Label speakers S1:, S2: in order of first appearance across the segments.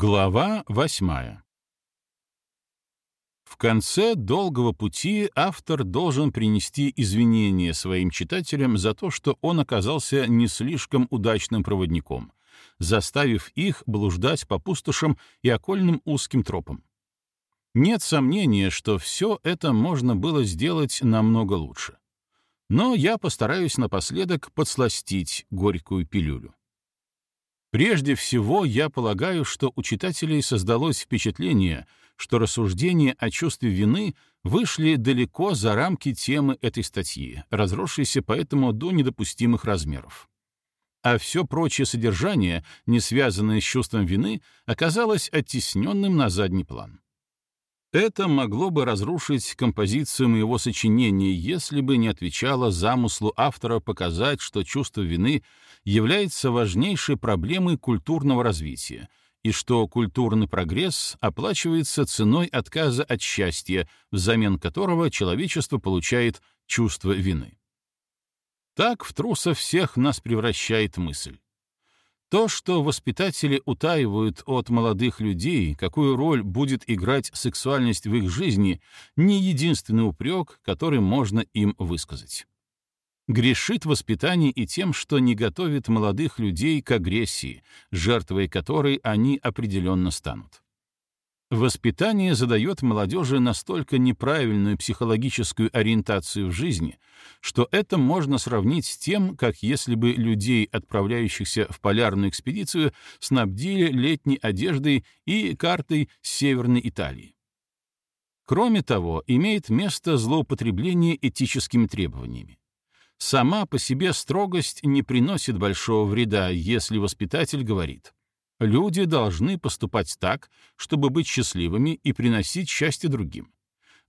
S1: Глава восьмая В конце долгого пути автор должен принести извинения своим читателям за то, что он оказался не слишком удачным проводником, заставив их блуждать по пустошам и окольным узким тропам. Нет сомнения, что все это можно было сделать намного лучше. Но я постараюсь напоследок подсластить горькую пилюлю. Прежде всего, я полагаю, что у читателей создалось впечатление, что рассуждения о чувстве вины вышли далеко за рамки темы этой статьи, разросшейся поэтому до недопустимых размеров. А все прочее содержание, не связанное с чувством вины, оказалось оттесненным на задний план. Это могло бы разрушить композицию моего сочинения, если бы не отвечало замыслу автора показать, что чувство вины является важнейшей проблемой культурного развития, и что культурный прогресс оплачивается ценой отказа от счастья, взамен которого человечество получает чувство вины. Так в трусов всех нас превращает мысль. То, что воспитатели утаивают от молодых людей, какую роль будет играть сексуальность в их жизни, не единственный упрек, который можно им высказать. Грешит воспитание и тем, что не готовит молодых людей к агрессии, жертвой которой они определенно станут. Воспитание задает молодежи настолько неправильную психологическую ориентацию в жизни, что это можно сравнить с тем, как если бы людей, отправляющихся в полярную экспедицию, снабдили летней одеждой и картой Северной Италии. Кроме того, имеет место злоупотребление этическими требованиями. Сама по себе строгость не приносит большого вреда, если воспитатель говорит — Люди должны поступать так, чтобы быть счастливыми и приносить счастье другим.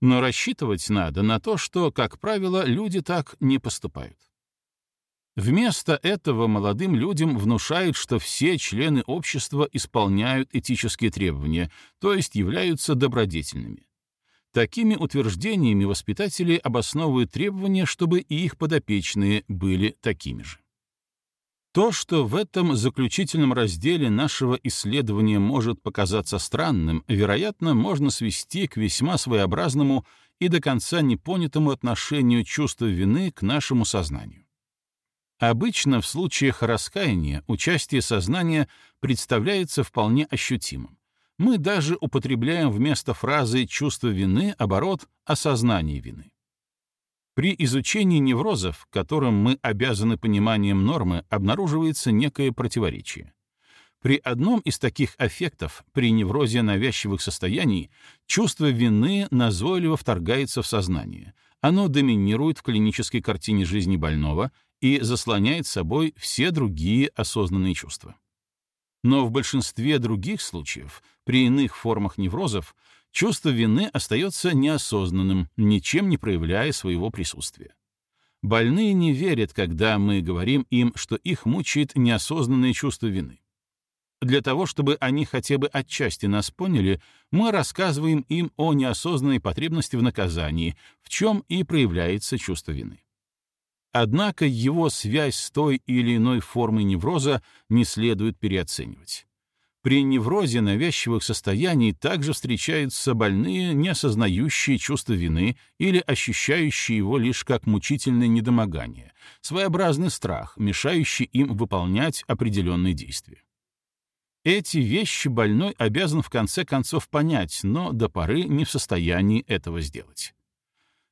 S1: Но рассчитывать надо на то, что, как правило, люди так не поступают. Вместо этого молодым людям внушают, что все члены общества исполняют этические требования, то есть являются добродетельными. Такими утверждениями воспитатели обосновывают требования, чтобы и их подопечные были такими же. То, что в этом заключительном разделе нашего исследования может показаться странным, вероятно, можно свести к весьма своеобразному и до конца непонятому отношению чувства вины к нашему сознанию. Обычно в случаях раскаяния участие сознания представляется вполне ощутимым. Мы даже употребляем вместо фразы «чувство вины» оборот «осознание вины». При изучении неврозов, которым мы обязаны пониманием нормы, обнаруживается некое противоречие. При одном из таких аффектов, при неврозе навязчивых состояний, чувство вины назойливо вторгается в сознание. Оно доминирует в клинической картине жизни больного и заслоняет собой все другие осознанные чувства. Но в большинстве других случаев, при иных формах неврозов, чувство вины остается неосознанным, ничем не проявляя своего присутствия. Больные не верят, когда мы говорим им, что их мучает неосознанное чувство вины. Для того, чтобы они хотя бы отчасти нас поняли, мы рассказываем им о неосознанной потребности в наказании, в чем и проявляется чувство вины. Однако его связь с той или иной формой невроза не следует переоценивать. При неврозе навязчивых состояний также встречаются больные, не осознающие чувство вины или ощущающие его лишь как мучительное недомогание, своеобразный страх, мешающий им выполнять определенные действия. Эти вещи больной обязан в конце концов понять, но до поры не в состоянии этого сделать.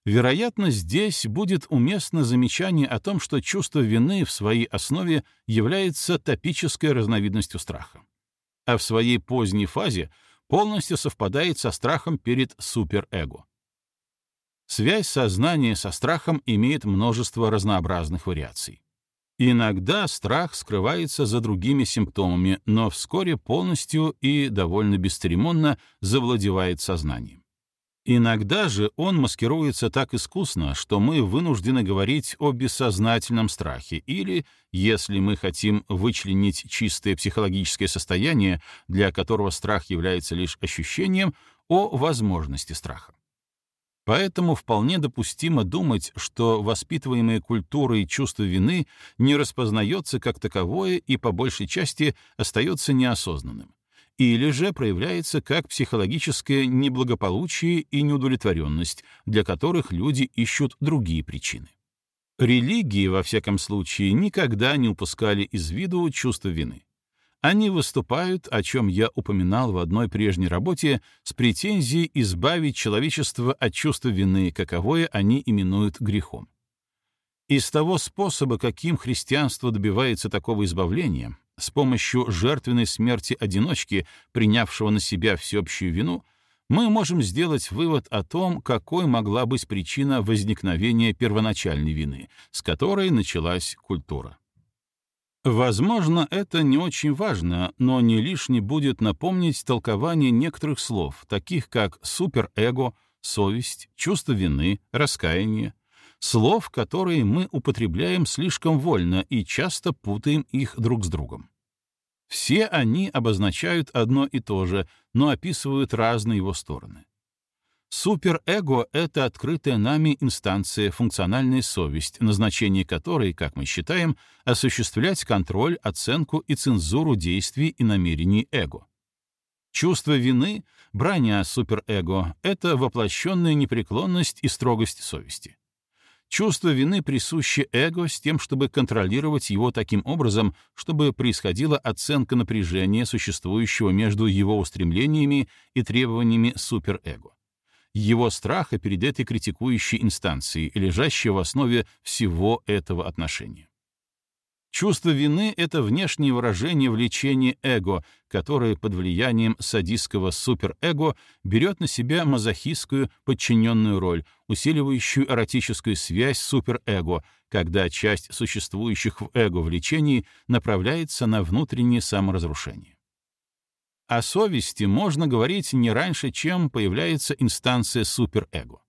S1: Вероятно, здесь будет уместно замечание о том, что чувство вины в своей основе является топической разновидностью страха а в своей поздней фазе полностью совпадает со страхом перед суперэго. Связь сознания со страхом имеет множество разнообразных вариаций. Иногда страх скрывается за другими симптомами, но вскоре полностью и довольно бесцеремонно завладевает сознанием. Иногда же он маскируется так искусно, что мы вынуждены говорить о бессознательном страхе или, если мы хотим вычленить чистое психологическое состояние, для которого страх является лишь ощущением, о возможности страха. Поэтому вполне допустимо думать, что воспитываемое культурой чувство вины не распознается как таковое и по большей части остается неосознанным или же проявляется как психологическое неблагополучие и неудовлетворенность, для которых люди ищут другие причины. Религии, во всяком случае, никогда не упускали из виду чувство вины. Они выступают, о чем я упоминал в одной прежней работе, с претензией избавить человечество от чувства вины, каковое они именуют грехом. Из того способа, каким христианство добивается такого избавления, с помощью жертвенной смерти одиночки, принявшего на себя всеобщую вину, мы можем сделать вывод о том, какой могла быть причина возникновения первоначальной вины, с которой началась культура. Возможно, это не очень важно, но не лишне будет напомнить толкование некоторых слов, таких как суперэго, совесть, чувство вины, раскаяние, слов, которые мы употребляем слишком вольно и часто путаем их друг с другом. Все они обозначают одно и то же, но описывают разные его стороны. Суперэго — это открытая нами инстанция, функциональная совесть, назначение которой, как мы считаем, осуществлять контроль, оценку и цензуру действий и намерений эго. Чувство вины, броня суперэго — это воплощенная непреклонность и строгость совести. Чувство вины присуще эго с тем, чтобы контролировать его таким образом, чтобы происходила оценка напряжения, существующего между его устремлениями и требованиями суперэго. Его страха перед этой критикующей инстанцией, лежащей в основе всего этого отношения. Чувство вины — это внешнее выражение влечения эго, которое под влиянием садистского суперэго берет на себя мазохистскую подчиненную роль, усиливающую эротическую связь суперэго, когда часть существующих в эго влечений направляется на внутреннее саморазрушение. О совести можно говорить не раньше, чем появляется инстанция суперэго.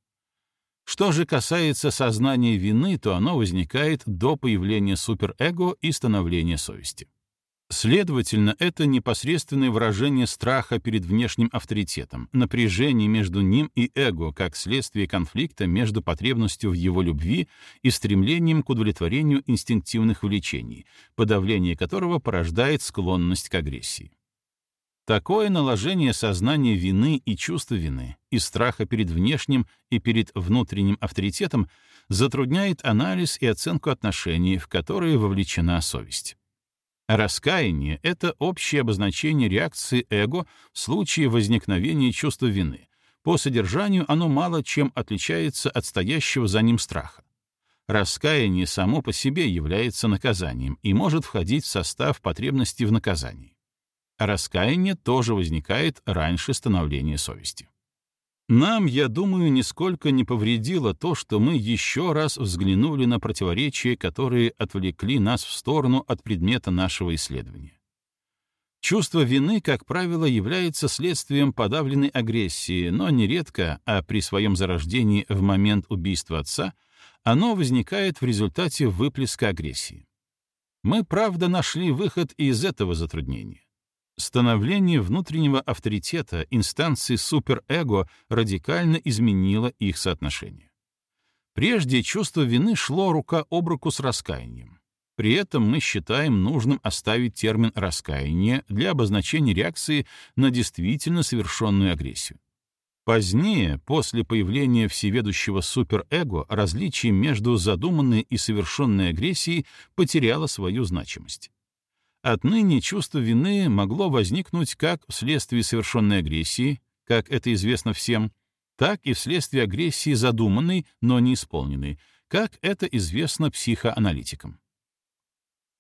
S1: Что же касается сознания вины, то оно возникает до появления суперэго и становления совести. Следовательно, это непосредственное выражение страха перед внешним авторитетом, напряжение между ним и эго как следствие конфликта между потребностью в его любви и стремлением к удовлетворению инстинктивных влечений, подавление которого порождает склонность к агрессии. Такое наложение сознания вины и чувства вины, и страха перед внешним и перед внутренним авторитетом затрудняет анализ и оценку отношений, в которые вовлечена совесть. Раскаяние — это общее обозначение реакции эго в случае возникновения чувства вины. По содержанию оно мало чем отличается от стоящего за ним страха. Раскаяние само по себе является наказанием и может входить в состав потребности в наказании раскаяние тоже возникает раньше становления совести. Нам, я думаю, нисколько не повредило то, что мы еще раз взглянули на противоречия, которые отвлекли нас в сторону от предмета нашего исследования. Чувство вины, как правило, является следствием подавленной агрессии, но нередко, а при своем зарождении в момент убийства отца, оно возникает в результате выплеска агрессии. Мы, правда, нашли выход из этого затруднения. Становление внутреннего авторитета инстанции суперэго радикально изменило их соотношение. Прежде чувство вины шло рука об руку с раскаянием. При этом мы считаем нужным оставить термин «раскаяние» для обозначения реакции на действительно совершенную агрессию. Позднее, после появления всеведущего суперэго, различие между задуманной и совершенной агрессией потеряло свою значимость. Отныне чувство вины могло возникнуть как вследствие совершенной агрессии, как это известно всем, так и вследствие агрессии задуманной, но не исполненной, как это известно психоаналитикам.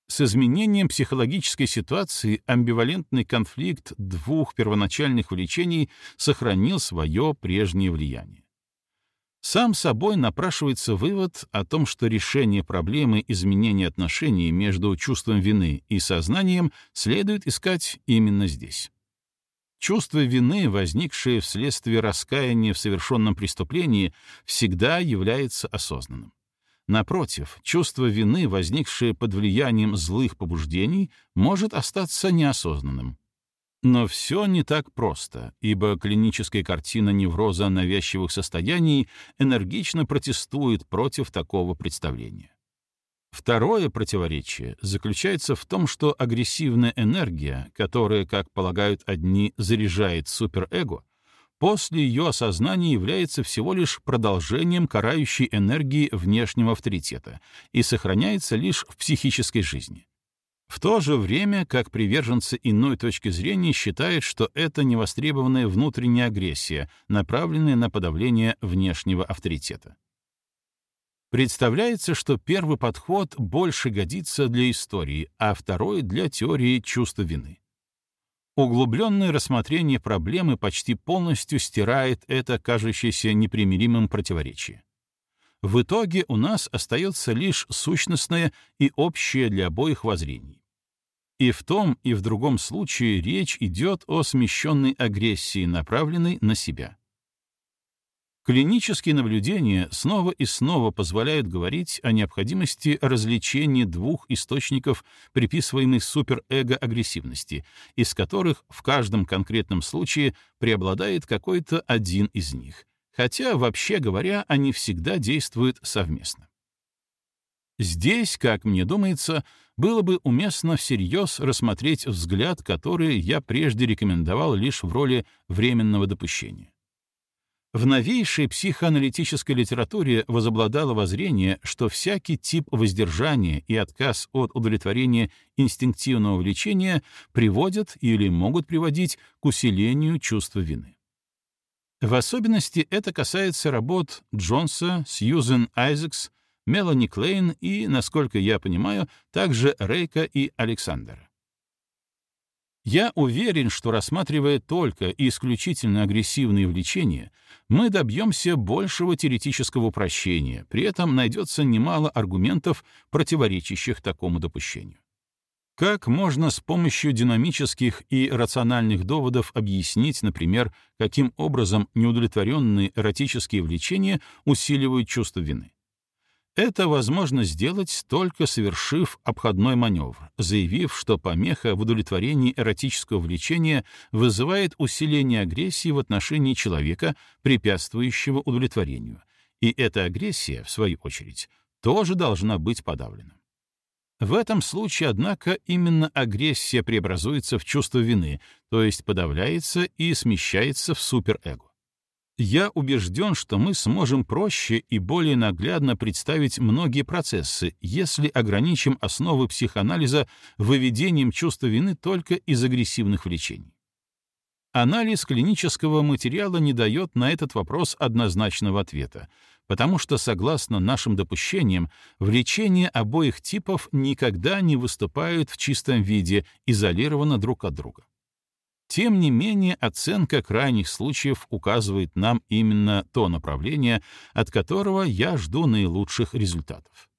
S1: С изменением психологической ситуации амбивалентный конфликт двух первоначальных влечений сохранил свое прежнее влияние. Сам собой напрашивается вывод о том, что решение проблемы изменения отношений между чувством вины и сознанием следует искать именно здесь. Чувство вины, возникшее вследствие раскаяния в совершенном преступлении, всегда является осознанным. Напротив, чувство вины, возникшее под влиянием злых побуждений, может остаться неосознанным. Но все не так просто, ибо клиническая картина невроза навязчивых состояний энергично протестует против такого представления. Второе противоречие заключается в том, что агрессивная энергия, которая, как полагают одни, заряжает суперэго, после ее осознания является всего лишь продолжением карающей энергии внешнего авторитета и сохраняется лишь в психической жизни. В то же время, как приверженцы иной точки зрения считают, что это невостребованная внутренняя агрессия, направленная на подавление внешнего авторитета. Представляется, что первый подход больше годится для истории, а второй — для теории чувства вины. Углубленное рассмотрение проблемы почти полностью стирает это кажущееся непримиримым противоречие. В итоге у нас остается лишь сущностное и общее для обоих воззрений. И в том, и в другом случае речь идет о смещенной агрессии, направленной на себя. Клинические наблюдения снова и снова позволяют говорить о необходимости развлечения двух источников приписываемой суперэго-агрессивности, из которых в каждом конкретном случае преобладает какой-то один из них, хотя, вообще говоря, они всегда действуют совместно. Здесь, как мне думается, было бы уместно всерьез рассмотреть взгляд, который я прежде рекомендовал лишь в роли временного допущения. В новейшей психоаналитической литературе возобладало воззрение, что всякий тип воздержания и отказ от удовлетворения инстинктивного влечения приводят или могут приводить к усилению чувства вины. В особенности это касается работ Джонса, Сьюзен Айзекс, Мелани Клейн и, насколько я понимаю, также Рейка и Александра. Я уверен, что рассматривая только и исключительно агрессивные влечения, мы добьемся большего теоретического упрощения, при этом найдется немало аргументов, противоречащих такому допущению. Как можно с помощью динамических и рациональных доводов объяснить, например, каким образом неудовлетворенные эротические влечения усиливают чувство вины? Это возможно сделать, только совершив обходной маневр, заявив, что помеха в удовлетворении эротического влечения вызывает усиление агрессии в отношении человека, препятствующего удовлетворению, и эта агрессия, в свою очередь, тоже должна быть подавлена. В этом случае, однако, именно агрессия преобразуется в чувство вины, то есть подавляется и смещается в суперэго. Я убежден, что мы сможем проще и более наглядно представить многие процессы, если ограничим основы психоанализа выведением чувства вины только из агрессивных влечений. Анализ клинического материала не дает на этот вопрос однозначного ответа, потому что, согласно нашим допущениям, влечения обоих типов никогда не выступают в чистом виде, изолированно друг от друга. Тем не менее, оценка крайних случаев указывает нам именно то направление, от которого я жду наилучших результатов.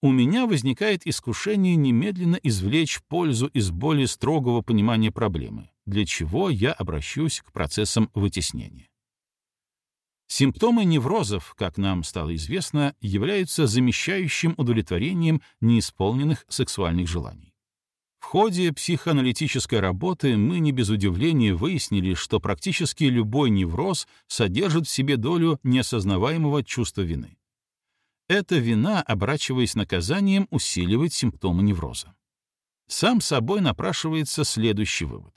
S1: У меня возникает искушение немедленно извлечь пользу из более строгого понимания проблемы, для чего я обращусь к процессам вытеснения. Симптомы неврозов, как нам стало известно, являются замещающим удовлетворением неисполненных сексуальных желаний. В ходе психоаналитической работы мы не без удивления выяснили, что практически любой невроз содержит в себе долю неосознаваемого чувства вины. Эта вина, оборачиваясь наказанием, усиливает симптомы невроза. Сам собой напрашивается следующий вывод.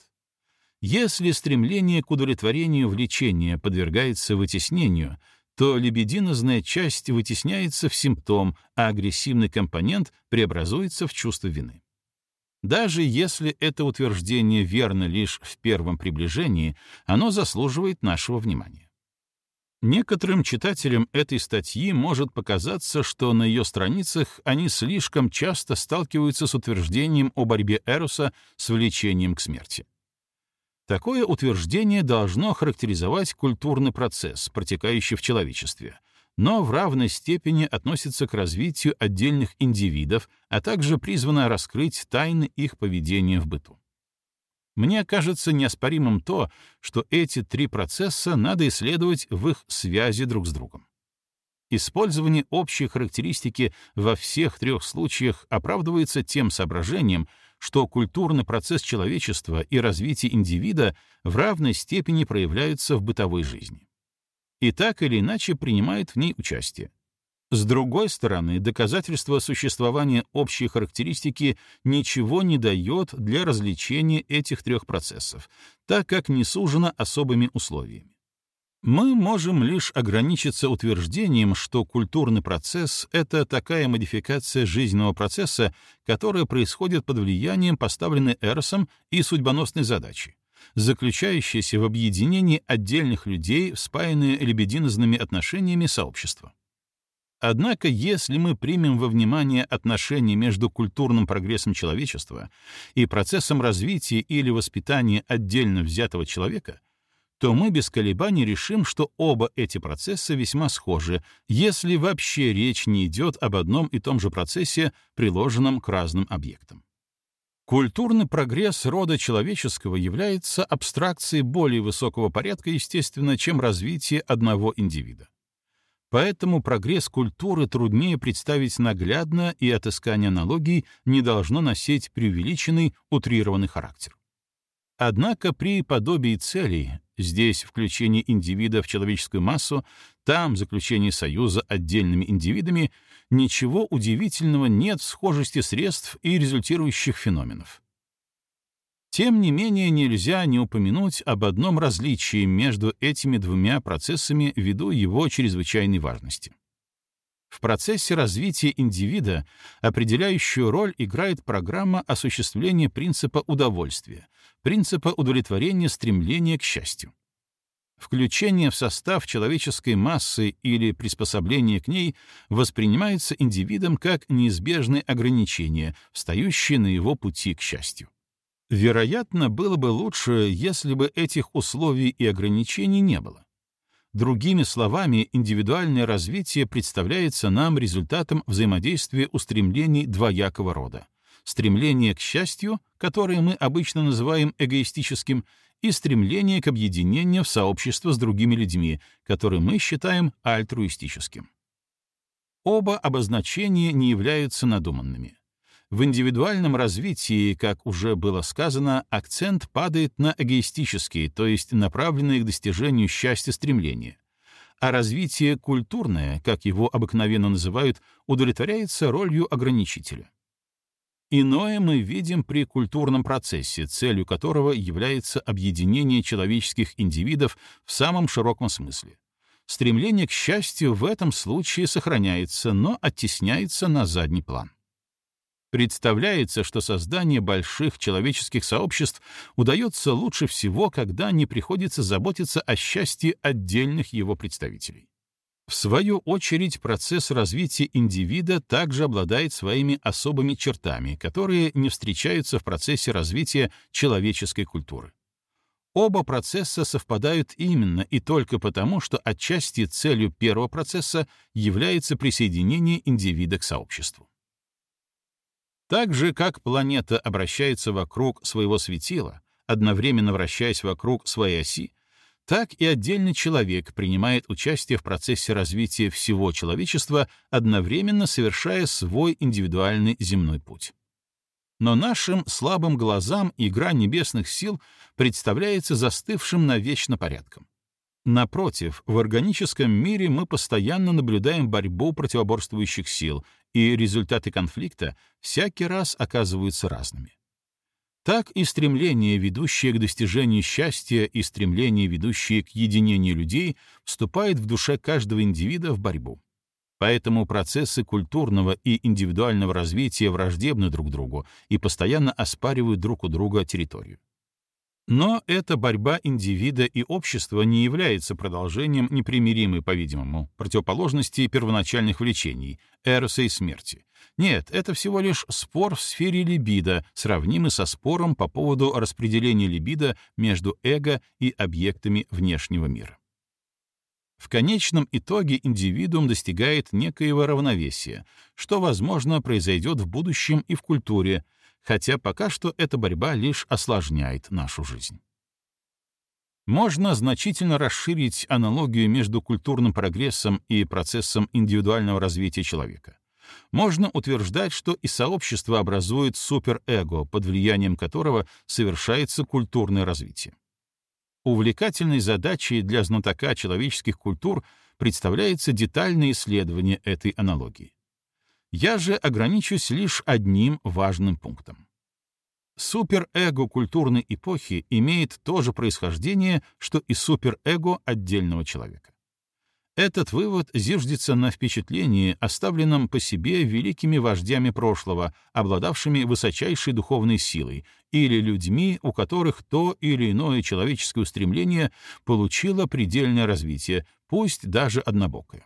S1: Если стремление к удовлетворению влечения подвергается вытеснению, то либидинозная часть вытесняется в симптом, а агрессивный компонент преобразуется в чувство вины. Даже если это утверждение верно лишь в первом приближении, оно заслуживает нашего внимания. Некоторым читателям этой статьи может показаться, что на ее страницах они слишком часто сталкиваются с утверждением о борьбе Эруса с влечением к смерти. Такое утверждение должно характеризовать культурный процесс, протекающий в человечестве, но в равной степени относится к развитию отдельных индивидов, а также призвано раскрыть тайны их поведения в быту. Мне кажется неоспоримым то, что эти три процесса надо исследовать в их связи друг с другом. Использование общей характеристики во всех трех случаях оправдывается тем соображением, что культурный процесс человечества и развитие индивида в равной степени проявляются в бытовой жизни и так или иначе принимают в ней участие. С другой стороны, доказательство существования общей характеристики ничего не дает для развлечения этих трех процессов, так как не сужено особыми условиями. Мы можем лишь ограничиться утверждением, что культурный процесс — это такая модификация жизненного процесса, которая происходит под влиянием поставленной Эросом и судьбоносной задачи, заключающейся в объединении отдельных людей в спаянные лебединозными отношениями сообщества. Однако, если мы примем во внимание отношения между культурным прогрессом человечества и процессом развития или воспитания отдельно взятого человека, то мы без колебаний решим, что оба эти процесса весьма схожи, если вообще речь не идет об одном и том же процессе, приложенном к разным объектам. Культурный прогресс рода человеческого является абстракцией более высокого порядка, естественно, чем развитие одного индивида. Поэтому прогресс культуры труднее представить наглядно, и отыскание аналогий не должно носить преувеличенный, утрированный характер. Однако при подобии целей, здесь включение индивида в человеческую массу, там заключение союза отдельными индивидами, ничего удивительного нет в схожести средств и результирующих феноменов. Тем не менее, нельзя не упомянуть об одном различии между этими двумя процессами ввиду его чрезвычайной важности. В процессе развития индивида определяющую роль играет программа осуществления принципа удовольствия, принципа удовлетворения стремления к счастью. Включение в состав человеческой массы или приспособление к ней воспринимается индивидом как неизбежное ограничение, встающее на его пути к счастью. Вероятно, было бы лучше, если бы этих условий и ограничений не было. Другими словами, индивидуальное развитие представляется нам результатом взаимодействия устремлений двоякого рода. Стремление к счастью, которое мы обычно называем эгоистическим, и стремление к объединению в сообщество с другими людьми, которые мы считаем альтруистическим. Оба обозначения не являются надуманными. В индивидуальном развитии, как уже было сказано, акцент падает на эгоистические, то есть направленные к достижению счастья стремления, а развитие культурное, как его обыкновенно называют, удовлетворяется ролью ограничителя. Иное мы видим при культурном процессе, целью которого является объединение человеческих индивидов в самом широком смысле. Стремление к счастью в этом случае сохраняется, но оттесняется на задний план. Представляется, что создание больших человеческих сообществ удается лучше всего, когда не приходится заботиться о счастье отдельных его представителей. В свою очередь, процесс развития индивида также обладает своими особыми чертами, которые не встречаются в процессе развития человеческой культуры. Оба процесса совпадают именно и только потому, что отчасти целью первого процесса является присоединение индивида к сообществу. Так же, как планета обращается вокруг своего светила, одновременно вращаясь вокруг своей оси, так и отдельный человек принимает участие в процессе развития всего человечества, одновременно совершая свой индивидуальный земной путь. Но нашим слабым глазам игра небесных сил представляется застывшим навечно порядком. Напротив, в органическом мире мы постоянно наблюдаем борьбу противоборствующих сил, и результаты конфликта всякий раз оказываются разными. Так и стремление, ведущее к достижению счастья, и стремление, ведущее к единению людей, вступает в душе каждого индивида в борьбу. Поэтому процессы культурного и индивидуального развития враждебны друг другу и постоянно оспаривают друг у друга территорию. Но эта борьба индивида и общества не является продолжением непримиримой, по-видимому, противоположности первоначальных влечений, эроса и смерти. Нет, это всего лишь спор в сфере либидо, сравнимый со спором по поводу распределения либидо между эго и объектами внешнего мира. В конечном итоге индивидуум достигает некоего равновесия, что, возможно, произойдет в будущем и в культуре, хотя пока что эта борьба лишь осложняет нашу жизнь. Можно значительно расширить аналогию между культурным прогрессом и процессом индивидуального развития человека. Можно утверждать, что и сообщество образует суперэго, под влиянием которого совершается культурное развитие. Увлекательной задачей для знатока человеческих культур представляется детальное исследование этой аналогии. Я же ограничусь лишь одним важным пунктом. Суперэго культурной эпохи имеет то же происхождение, что и суперэго отдельного человека. Этот вывод зиждется на впечатлении, оставленном по себе великими вождями прошлого, обладавшими высочайшей духовной силой, или людьми, у которых то или иное человеческое устремление получило предельное развитие, пусть даже однобокое.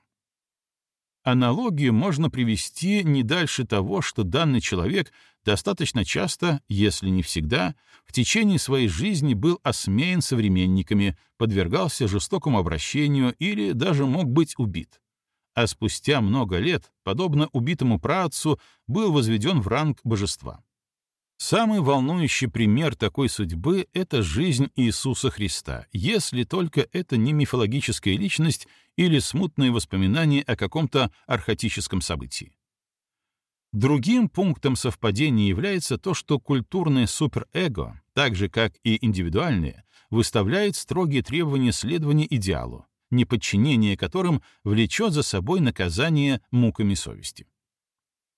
S1: Аналогию можно привести не дальше того, что данный человек достаточно часто, если не всегда, в течение своей жизни был осмеян современниками, подвергался жестокому обращению или даже мог быть убит. А спустя много лет, подобно убитому праотцу, был возведен в ранг божества. Самый волнующий пример такой судьбы — это жизнь Иисуса Христа, если только это не мифологическая личность или смутные воспоминания о каком-то архатическом событии. Другим пунктом совпадения является то, что культурное суперэго, так же как и индивидуальное, выставляет строгие требования следования идеалу, неподчинение которым влечет за собой наказание муками совести.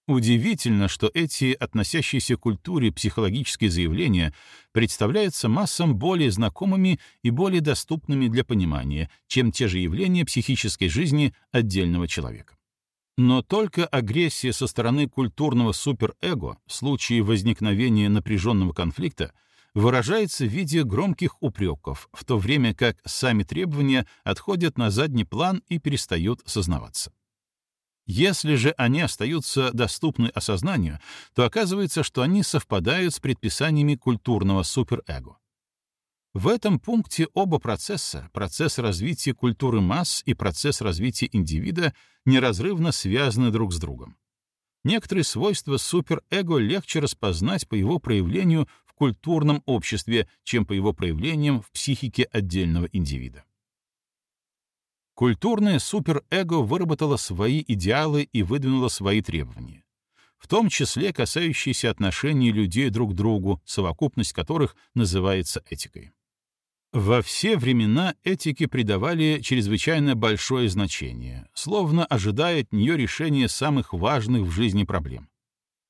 S1: Удивительно, что эти относящиеся к культуре психологические заявления представляются массам более знакомыми и более доступными для понимания, чем те же явления психической жизни отдельного человека. Но только агрессия со стороны культурного суперэго в случае возникновения напряженного конфликта выражается в виде громких упреков, в то время как сами требования отходят на задний план и перестают сознаваться. Если же они остаются доступны осознанию, то оказывается, что они совпадают с предписаниями культурного суперэго. В этом пункте оба процесса, процесс развития культуры масс и процесс развития индивида, неразрывно связаны друг с другом. Некоторые свойства суперэго легче распознать по его проявлению в культурном обществе, чем по его проявлениям в психике отдельного индивида. Культурное суперэго выработало свои идеалы и выдвинуло свои требования, в том числе касающиеся отношений людей друг к другу, совокупность которых называется этикой. Во все времена этике придавали чрезвычайно большое значение, словно ожидая от нее решения самых важных в жизни проблем.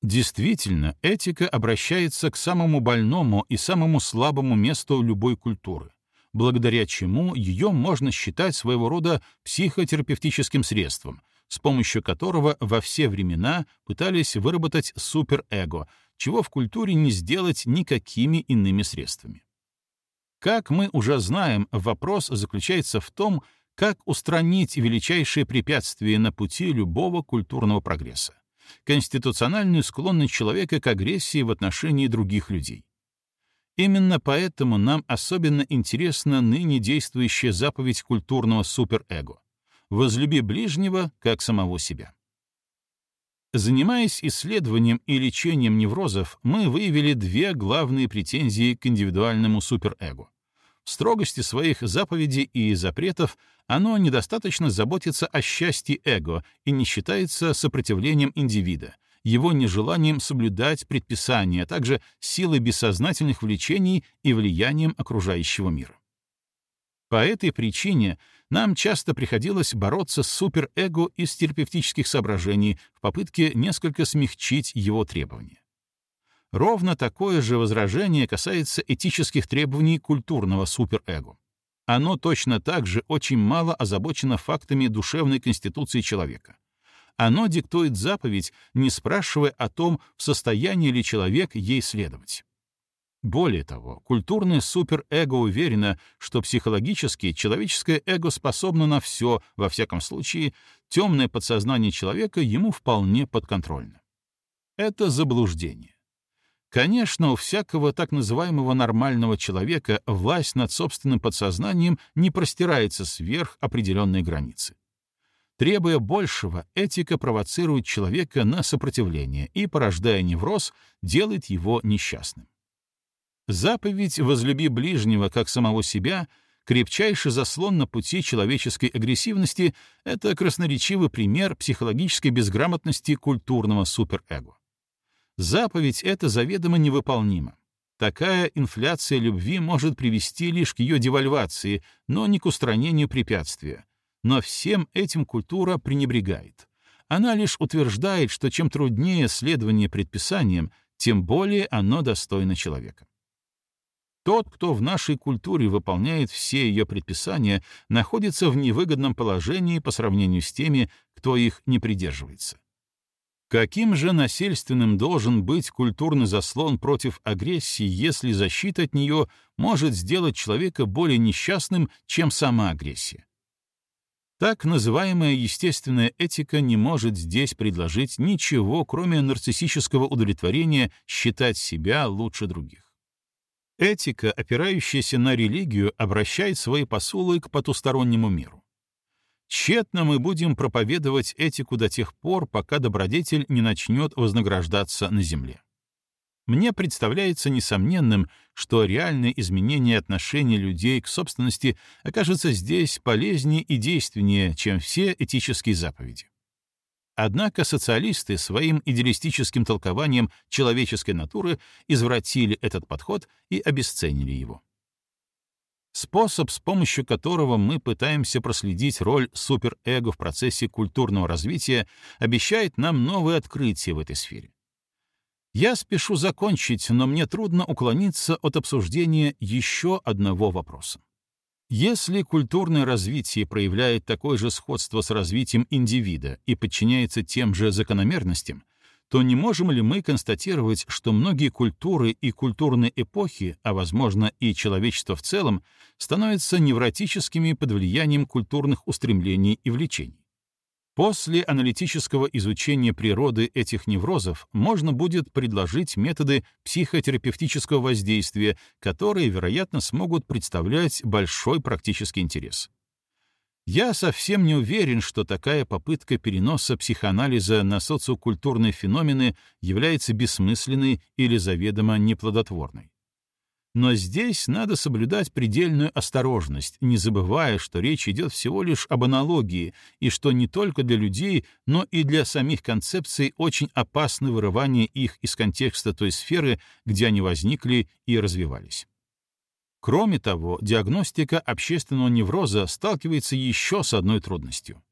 S1: Действительно, этика обращается к самому больному и самому слабому месту любой культуры, благодаря чему ее можно считать своего рода психотерапевтическим средством, с помощью которого во все времена пытались выработать суперэго, чего в культуре не сделать никакими иными средствами. Как мы уже знаем, вопрос заключается в том, как устранить величайшие препятствия на пути любого культурного прогресса — конституциональную склонность человека к агрессии в отношении других людей. Именно поэтому нам особенно интересна ныне действующая заповедь культурного суперэго — «Возлюби ближнего, как самого себя». Занимаясь исследованием и лечением неврозов, мы выявили две главные претензии к индивидуальному суперэго. В строгости своих заповедей и запретов оно недостаточно заботится о счастье эго и не считается сопротивлением индивида, его нежеланием соблюдать предписания, а также силой бессознательных влечений и влиянием окружающего мира. По этой причине нам часто приходилось бороться с суперэго из терапевтических соображений в попытке несколько смягчить его требования. Ровно такое же возражение касается этических требований культурного суперэго. Оно точно так же очень мало озабочено фактами душевной конституции человека оно диктует заповедь, не спрашивая о том, в состоянии ли человек ей следовать. Более того, культурное суперэго уверено, что психологически человеческое эго способно на все, во всяком случае, темное подсознание человека ему вполне подконтрольно. Это заблуждение. Конечно, у всякого так называемого нормального человека власть над собственным подсознанием не простирается сверх определенной границы. Требуя большего, этика провоцирует человека на сопротивление и, порождая невроз, делает его несчастным. Заповедь «возлюби ближнего, как самого себя» крепчайший заслон на пути человеческой агрессивности — это красноречивый пример психологической безграмотности культурного суперэго. Заповедь эта заведомо невыполнима. Такая инфляция любви может привести лишь к ее девальвации, но не к устранению препятствия, но всем этим культура пренебрегает. Она лишь утверждает, что чем труднее следование предписаниям, тем более оно достойно человека. Тот, кто в нашей культуре выполняет все ее предписания, находится в невыгодном положении по сравнению с теми, кто их не придерживается. Каким же насильственным должен быть культурный заслон против агрессии, если защита от нее может сделать человека более несчастным, чем сама агрессия? Так называемая естественная этика не может здесь предложить ничего, кроме нарциссического удовлетворения считать себя лучше других. Этика, опирающаяся на религию, обращает свои посулы к потустороннему миру. Тщетно мы будем проповедовать этику до тех пор, пока добродетель не начнет вознаграждаться на земле. Мне представляется несомненным, что реальное изменение отношения людей к собственности окажется здесь полезнее и действеннее, чем все этические заповеди. Однако социалисты своим идеалистическим толкованием человеческой натуры извратили этот подход и обесценили его. Способ, с помощью которого мы пытаемся проследить роль суперэго в процессе культурного развития, обещает нам новые открытия в этой сфере. Я спешу закончить, но мне трудно уклониться от обсуждения еще одного вопроса. Если культурное развитие проявляет такое же сходство с развитием индивида и подчиняется тем же закономерностям, то не можем ли мы констатировать, что многие культуры и культурные эпохи, а возможно и человечество в целом, становятся невротическими под влиянием культурных устремлений и влечений? После аналитического изучения природы этих неврозов можно будет предложить методы психотерапевтического воздействия, которые, вероятно, смогут представлять большой практический интерес. Я совсем не уверен, что такая попытка переноса психоанализа на социокультурные феномены является бессмысленной или заведомо неплодотворной. Но здесь надо соблюдать предельную осторожность, не забывая, что речь идет всего лишь об аналогии, и что не только для людей, но и для самих концепций очень опасно вырывание их из контекста той сферы, где они возникли и развивались. Кроме того, диагностика общественного невроза сталкивается еще с одной трудностью.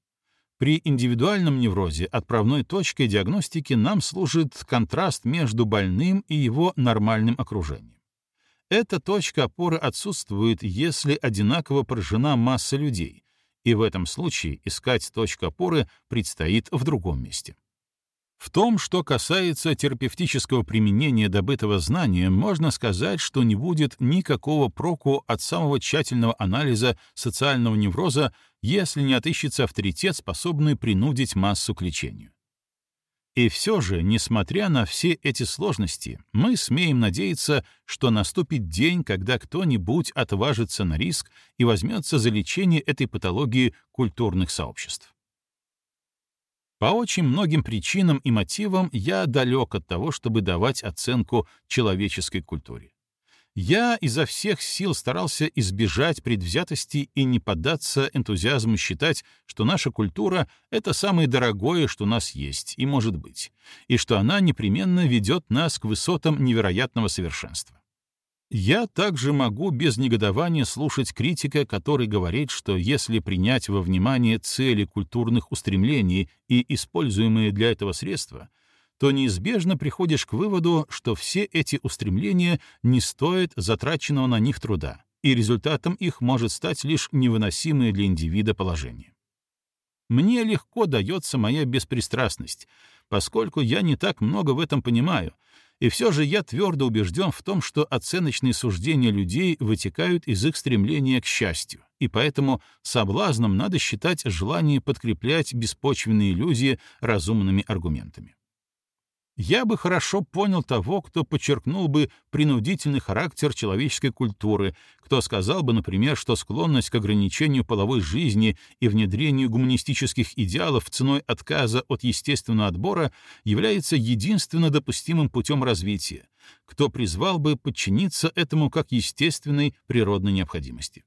S1: При индивидуальном неврозе отправной точкой диагностики нам служит контраст между больным и его нормальным окружением. Эта точка опоры отсутствует, если одинаково поражена масса людей, и в этом случае искать точку опоры предстоит в другом месте. В том, что касается терапевтического применения добытого знания, можно сказать, что не будет никакого проку от самого тщательного анализа социального невроза, если не отыщется авторитет, способный принудить массу к лечению. И все же, несмотря на все эти сложности, мы смеем надеяться, что наступит день, когда кто-нибудь отважится на риск и возьмется за лечение этой патологии культурных сообществ. По очень многим причинам и мотивам я далек от того, чтобы давать оценку человеческой культуре. Я изо всех сил старался избежать предвзятости и не поддаться энтузиазму считать, что наша культура — это самое дорогое, что у нас есть и может быть, и что она непременно ведет нас к высотам невероятного совершенства. Я также могу без негодования слушать критика, который говорит, что если принять во внимание цели культурных устремлений и используемые для этого средства — то неизбежно приходишь к выводу, что все эти устремления не стоят затраченного на них труда, и результатом их может стать лишь невыносимое для индивида положение. Мне легко дается моя беспристрастность, поскольку я не так много в этом понимаю, и все же я твердо убежден в том, что оценочные суждения людей вытекают из их стремления к счастью, и поэтому соблазном надо считать желание подкреплять беспочвенные иллюзии разумными аргументами. Я бы хорошо понял того, кто подчеркнул бы принудительный характер человеческой культуры, кто сказал бы, например, что склонность к ограничению половой жизни и внедрению гуманистических идеалов ценой отказа от естественного отбора является единственно допустимым путем развития, кто призвал бы подчиниться этому как естественной природной необходимости.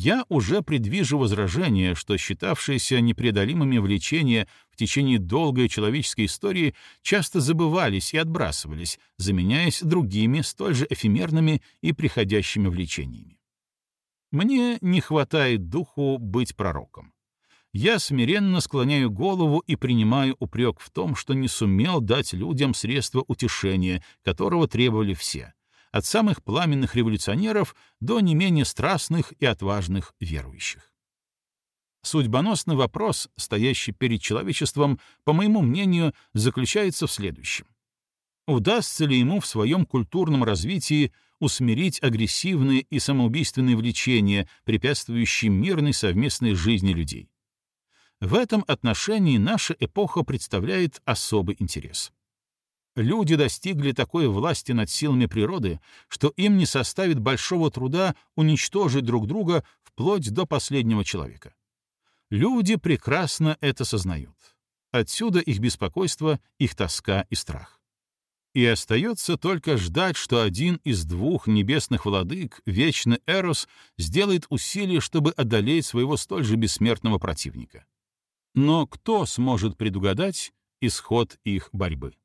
S1: Я уже предвижу возражения, что считавшиеся непреодолимыми влечения в течение долгой человеческой истории часто забывались и отбрасывались, заменяясь другими, столь же эфемерными и приходящими влечениями. Мне не хватает духу быть пророком. Я смиренно склоняю голову и принимаю упрек в том, что не сумел дать людям средства утешения, которого требовали все, от самых пламенных революционеров до не менее страстных и отважных верующих. Судьбоносный вопрос, стоящий перед человечеством, по моему мнению, заключается в следующем. Удастся ли ему в своем культурном развитии усмирить агрессивные и самоубийственные влечения, препятствующие мирной совместной жизни людей? В этом отношении наша эпоха представляет особый интерес. Люди достигли такой власти над силами природы, что им не составит большого труда уничтожить друг друга вплоть до последнего человека. Люди прекрасно это сознают. Отсюда их беспокойство, их тоска и страх. И остается только ждать, что один из двух небесных владык, вечный Эрос, сделает усилие, чтобы одолеть своего столь же бессмертного противника. Но кто сможет предугадать исход их борьбы?